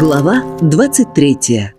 Глава 23.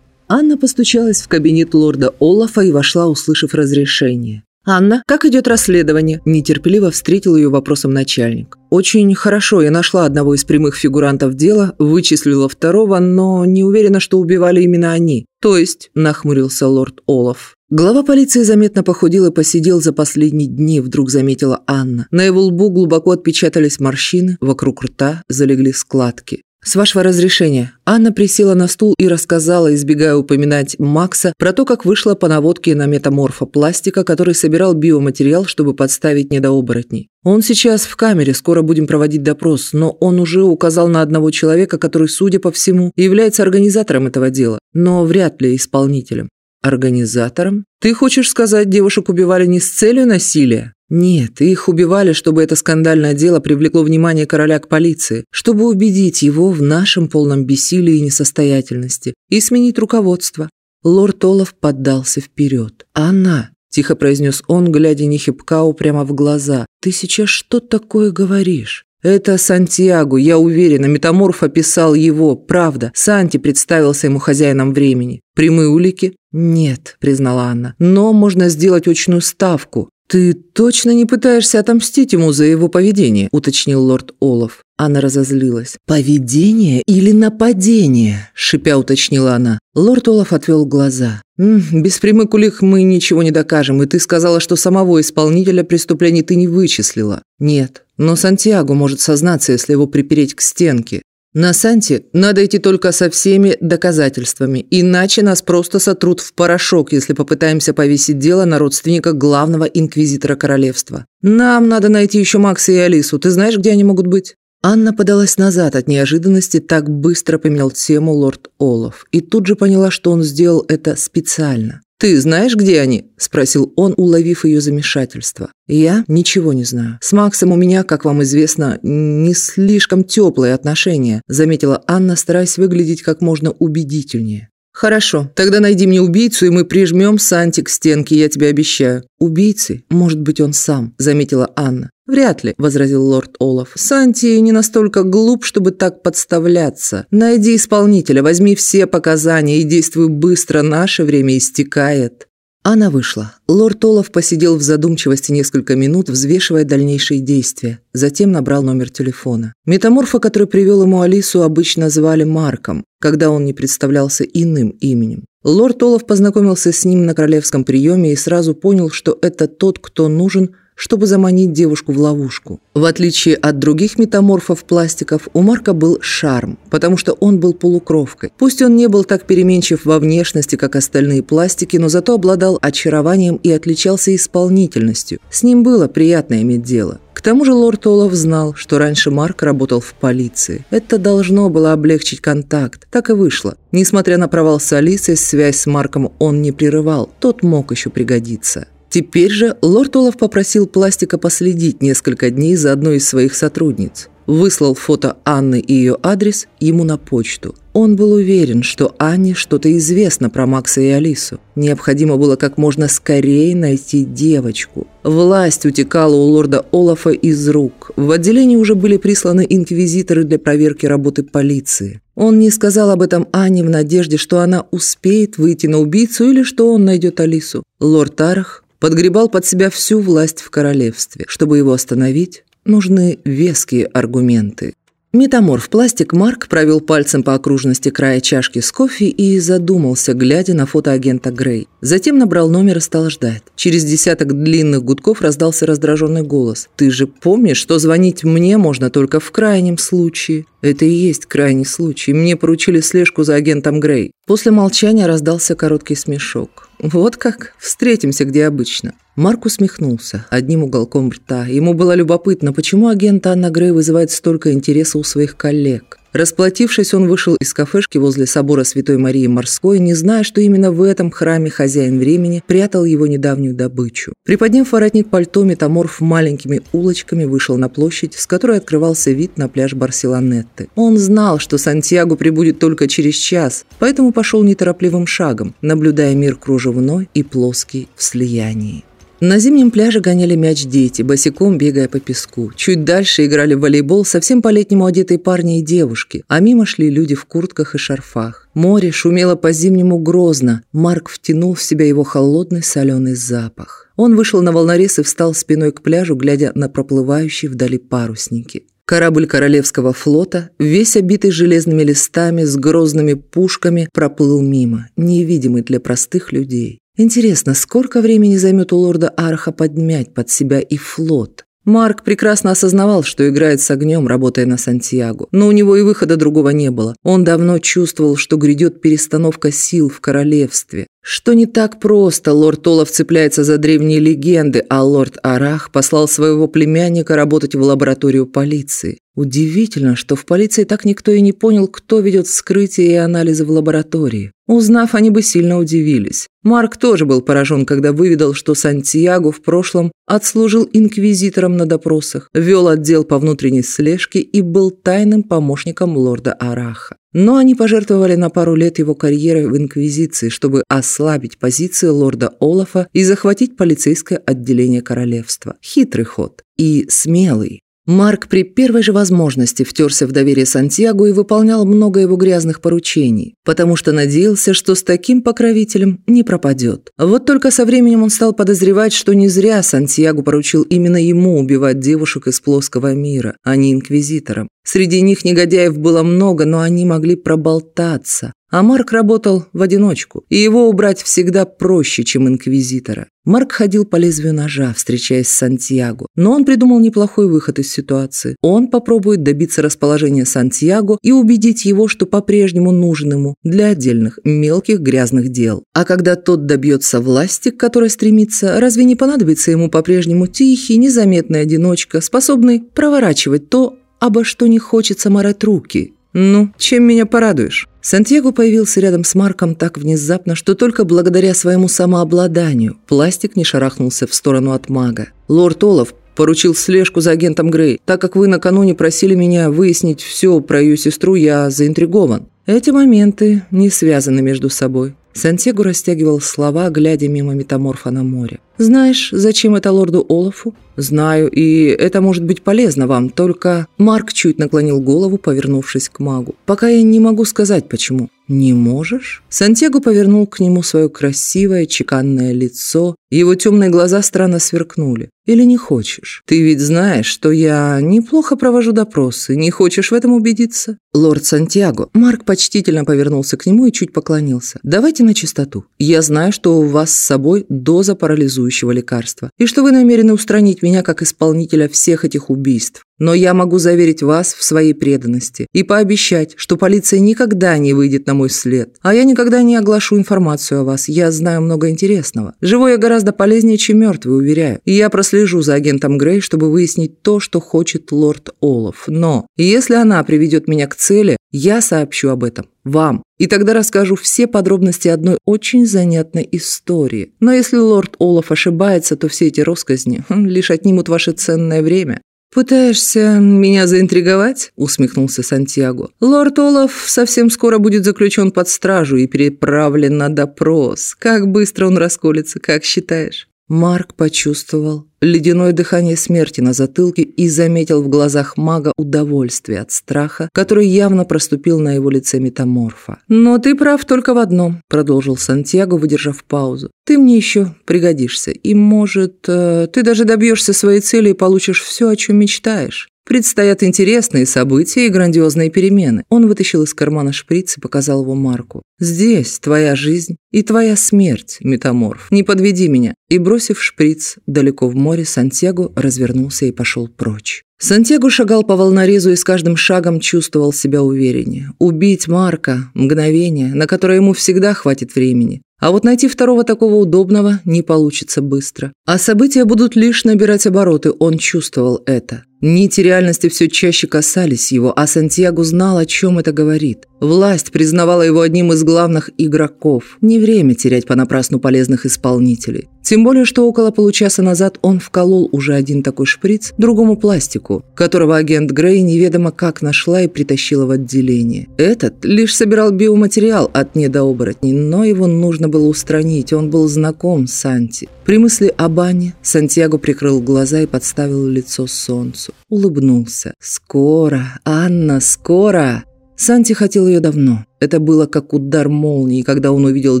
Анна постучалась в кабинет лорда Олафа и вошла, услышав разрешение. «Анна, как идет расследование?» – нетерпеливо встретил ее вопросом начальник. «Очень хорошо, я нашла одного из прямых фигурантов дела, вычислила второго, но не уверена, что убивали именно они. То есть», – нахмурился лорд Олаф. Глава полиции заметно похудел и посидел за последние дни, вдруг заметила Анна. На его лбу глубоко отпечатались морщины, вокруг рта залегли складки. «С вашего разрешения». Анна присела на стул и рассказала, избегая упоминать Макса, про то, как вышла по наводке на метаморфа пластика, который собирал биоматериал, чтобы подставить недооборотней. Он сейчас в камере, скоро будем проводить допрос, но он уже указал на одного человека, который, судя по всему, является организатором этого дела, но вряд ли исполнителем. Организатором? Ты хочешь сказать, девушек убивали не с целью насилия? Нет, их убивали, чтобы это скандальное дело привлекло внимание короля к полиции, чтобы убедить его в нашем полном бессилии и несостоятельности и сменить руководство. Лорд Олаф поддался вперед. «Она», – тихо произнес он, глядя Нихипкау прямо в глаза, – «ты сейчас что такое говоришь?» «Это Сантьяго, я уверена, метаморф описал его, правда. Санти представился ему хозяином времени. Прямые улики?» «Нет», – признала Анна. «Но можно сделать очную ставку. «Ты точно не пытаешься отомстить ему за его поведение?» – уточнил лорд Олаф. Анна разозлилась. «Поведение или нападение?» – шипя уточнила она. Лорд Олаф отвел глаза. «М, «Без прямых улик мы ничего не докажем, и ты сказала, что самого исполнителя преступлений ты не вычислила». «Нет, но Сантьяго может сознаться, если его припереть к стенке. На Санте надо идти только со всеми доказательствами, иначе нас просто сотрут в порошок, если попытаемся повесить дело на родственника главного инквизитора королевства. Нам надо найти еще Макса и Алису. Ты знаешь, где они могут быть?» Анна подалась назад от неожиданности, так быстро поменял тему лорд Олаф, и тут же поняла, что он сделал это специально. «Ты знаешь, где они?» – спросил он, уловив ее замешательство. «Я ничего не знаю. С Максом у меня, как вам известно, не слишком теплые отношения», – заметила Анна, стараясь выглядеть как можно убедительнее. «Хорошо, тогда найди мне убийцу, и мы прижмем Санти к стенке, я тебе обещаю». «Убийцы? Может быть, он сам», – заметила Анна. «Вряд ли», – возразил лорд Олаф. «Санти не настолько глуп, чтобы так подставляться. Найди исполнителя, возьми все показания и действуй быстро, наше время истекает». Она вышла. Лорд Олаф посидел в задумчивости несколько минут, взвешивая дальнейшие действия. Затем набрал номер телефона. Метаморфа, который привел ему Алису, обычно звали Марком, когда он не представлялся иным именем. Лорд Олаф познакомился с ним на королевском приеме и сразу понял, что это тот, кто нужен – чтобы заманить девушку в ловушку. В отличие от других метаморфов-пластиков, у Марка был шарм, потому что он был полукровкой. Пусть он не был так переменчив во внешности, как остальные пластики, но зато обладал очарованием и отличался исполнительностью. С ним было приятно иметь дело. К тому же лорд Олаф знал, что раньше Марк работал в полиции. Это должно было облегчить контакт. Так и вышло. Несмотря на провал с Алисой, связь с Марком он не прерывал. Тот мог еще пригодиться. Теперь же лорд Олаф попросил Пластика последить несколько дней за одной из своих сотрудниц. Выслал фото Анны и ее адрес ему на почту. Он был уверен, что Анне что-то известно про Макса и Алису. Необходимо было как можно скорее найти девочку. Власть утекала у лорда Олафа из рук. В отделении уже были присланы инквизиторы для проверки работы полиции. Он не сказал об этом Анне в надежде, что она успеет выйти на убийцу или что он найдет Алису. Лорд Тарах подгребал под себя всю власть в королевстве. Чтобы его остановить, нужны веские аргументы. Метаморф пластик Марк провел пальцем по окружности края чашки с кофе и задумался, глядя на фото агента Грей. Затем набрал номер и стал ждать. Через десяток длинных гудков раздался раздраженный голос. «Ты же помнишь, что звонить мне можно только в крайнем случае?» «Это и есть крайний случай. Мне поручили слежку за агентом Грей». После молчания раздался короткий смешок. «Вот как? Встретимся, где обычно». Марк усмехнулся одним уголком рта. Ему было любопытно, почему агент Анна Грей вызывает столько интереса у своих коллег. Расплатившись, он вышел из кафешки возле собора Святой Марии Морской, не зная, что именно в этом храме хозяин времени прятал его недавнюю добычу. Приподняв воротник пальто, метаморф маленькими улочками вышел на площадь, с которой открывался вид на пляж Барселонетты. Он знал, что Сантьяго прибудет только через час, поэтому пошел неторопливым шагом, наблюдая мир кружевной и плоский в слиянии. На зимнем пляже гоняли мяч дети, босиком бегая по песку. Чуть дальше играли в волейбол совсем по-летнему одетые парни и девушки, а мимо шли люди в куртках и шарфах. Море шумело по-зимнему грозно. Марк втянул в себя его холодный соленый запах. Он вышел на волнорез и встал спиной к пляжу, глядя на проплывающие вдали парусники. Корабль Королевского флота, весь обитый железными листами с грозными пушками, проплыл мимо, невидимый для простых людей. Интересно, сколько времени займет у лорда Арха подмять под себя и флот? Марк прекрасно осознавал, что играет с огнем, работая на Сантьяго. Но у него и выхода другого не было. Он давно чувствовал, что грядет перестановка сил в королевстве. Что не так просто, лорд Олаф цепляется за древние легенды, а лорд Арах послал своего племянника работать в лабораторию полиции. Удивительно, что в полиции так никто и не понял, кто ведет вскрытие и анализы в лаборатории. Узнав, они бы сильно удивились. Марк тоже был поражен, когда выведал, что Сантьяго в прошлом отслужил инквизитором на допросах, вел отдел по внутренней слежке и был тайным помощником лорда Араха. Но они пожертвовали на пару лет его карьеры в Инквизиции, чтобы ослабить позиции лорда Олафа и захватить полицейское отделение королевства. Хитрый ход. И смелый. Марк при первой же возможности втерся в доверие Сантьяго и выполнял много его грязных поручений, потому что надеялся, что с таким покровителем не пропадет. Вот только со временем он стал подозревать, что не зря Сантьяго поручил именно ему убивать девушек из плоского мира, а не инквизиторам. Среди них негодяев было много, но они могли проболтаться. А Марк работал в одиночку, и его убрать всегда проще, чем инквизитора. Марк ходил по лезвию ножа, встречаясь с Сантьяго, но он придумал неплохой выход из ситуации. Он попробует добиться расположения Сантьяго и убедить его, что по-прежнему нужен ему для отдельных мелких грязных дел. А когда тот добьется власти, к которой стремится, разве не понадобится ему по-прежнему тихий, незаметный одиночка, способный проворачивать то, обо что не хочется марать руки? Ну, чем меня порадуешь? Сантьяго появился рядом с Марком так внезапно, что только благодаря своему самообладанию пластик не шарахнулся в сторону от мага. Лорд Олаф поручил слежку за агентом Грей. Так как вы накануне просили меня выяснить все про ее сестру, я заинтригован. Эти моменты не связаны между собой. Сантьяго растягивал слова, глядя мимо метаморфа на море. «Знаешь, зачем это лорду Олафу?» «Знаю, и это может быть полезно вам, только...» Марк чуть наклонил голову, повернувшись к магу. «Пока я не могу сказать, почему». «Не можешь?» Сантьяго повернул к нему свое красивое, чеканное лицо. Его темные глаза странно сверкнули. «Или не хочешь? Ты ведь знаешь, что я неплохо провожу допросы. Не хочешь в этом убедиться?» «Лорд Сантьяго». Марк почтительно повернулся к нему и чуть поклонился. «Давайте на чистоту. Я знаю, что у вас с собой доза парализующего лекарства, и что вы намерены устранить меня как исполнителя всех этих убийств. Но я могу заверить вас в своей преданности и пообещать, что полиция никогда не выйдет на мой след. А я никогда не оглашу информацию о вас. Я знаю много интересного. Живой я гораздо полезнее, чем мертвый, уверяю. И я прослежу за агентом Грей, чтобы выяснить то, что хочет лорд Олаф. Но если она приведет меня к цели, я сообщу об этом вам. И тогда расскажу все подробности одной очень занятной истории. Но если лорд Олаф ошибается, то все эти росказни хм, лишь отнимут ваше ценное время. «Пытаешься меня заинтриговать?» – усмехнулся Сантьяго. «Лорд Олаф совсем скоро будет заключен под стражу и переправлен на допрос. Как быстро он расколется, как считаешь?» Марк почувствовал ледяное дыхание смерти на затылке и заметил в глазах мага удовольствие от страха, который явно проступил на его лице метаморфа. «Но ты прав только в одном», – продолжил Сантьяго, выдержав паузу. «Ты мне еще пригодишься, и, может, э, ты даже добьешься своей цели и получишь все, о чем мечтаешь. Предстоят интересные события и грандиозные перемены. Он вытащил из кармана шприц и показал его Марку. «Здесь твоя жизнь и твоя смерть, метаморф. Не подведи меня». И, бросив шприц далеко в море, Сантьяго развернулся и пошел прочь. Сантьяго шагал по волнорезу и с каждым шагом чувствовал себя увереннее. Убить Марка – мгновение, на которое ему всегда хватит времени. А вот найти второго такого удобного не получится быстро. А события будут лишь набирать обороты, он чувствовал это. Нити реальности все чаще касались его, а Сантьяго знал, о чем это говорит. Власть признавала его одним из главных игроков. Не время терять понапрасну полезных исполнителей. Тем более, что около получаса назад он вколол уже один такой шприц другому пластику, которого агент Грей неведомо как нашла и притащила в отделение. Этот лишь собирал биоматериал от недооборотней, но его нужно было устранить, он был знаком с Санти. При мысли о бане Сантьяго прикрыл глаза и подставил лицо солнцу. Улыбнулся. «Скоро, Анна, скоро!» Санти хотел ее давно. Это было как удар молнии, когда он увидел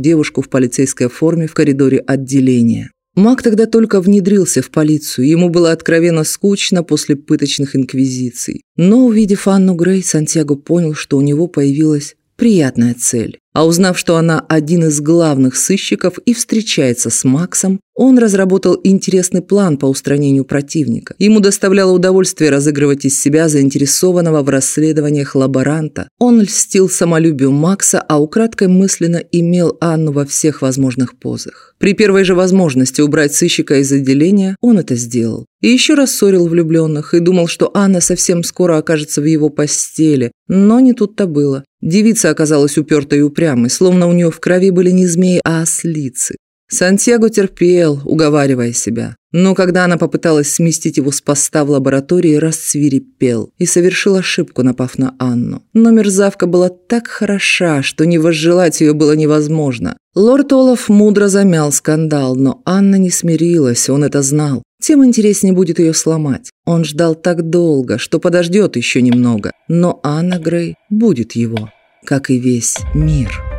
девушку в полицейской форме в коридоре отделения. Мак тогда только внедрился в полицию, ему было откровенно скучно после пыточных инквизиций. Но, увидев Анну Грей, Сантьяго понял, что у него появилась приятная цель. А узнав, что она один из главных сыщиков и встречается с Максом, он разработал интересный план по устранению противника. Ему доставляло удовольствие разыгрывать из себя заинтересованного в расследованиях лаборанта. Он льстил самолюбию Макса, а украдкой мысленно имел Анну во всех возможных позах. При первой же возможности убрать сыщика из отделения он это сделал. И еще раз ссорил влюбленных и думал, что Анна совсем скоро окажется в его постели. Но не тут-то было. Девица оказалась упертой и упрямой, словно у нее в крови были не змеи, а ослицы. Сантьяго терпел, уговаривая себя. Но когда она попыталась сместить его с поста в лаборатории, расцвирепел и совершил ошибку, напав на Анну. Но мерзавка была так хороша, что не возжелать ее было невозможно. Лорд Олаф мудро замял скандал, но Анна не смирилась, он это знал. Тем интереснее будет ее сломать. Он ждал так долго, что подождет еще немного. Но Анна Грей будет его, как и весь мир.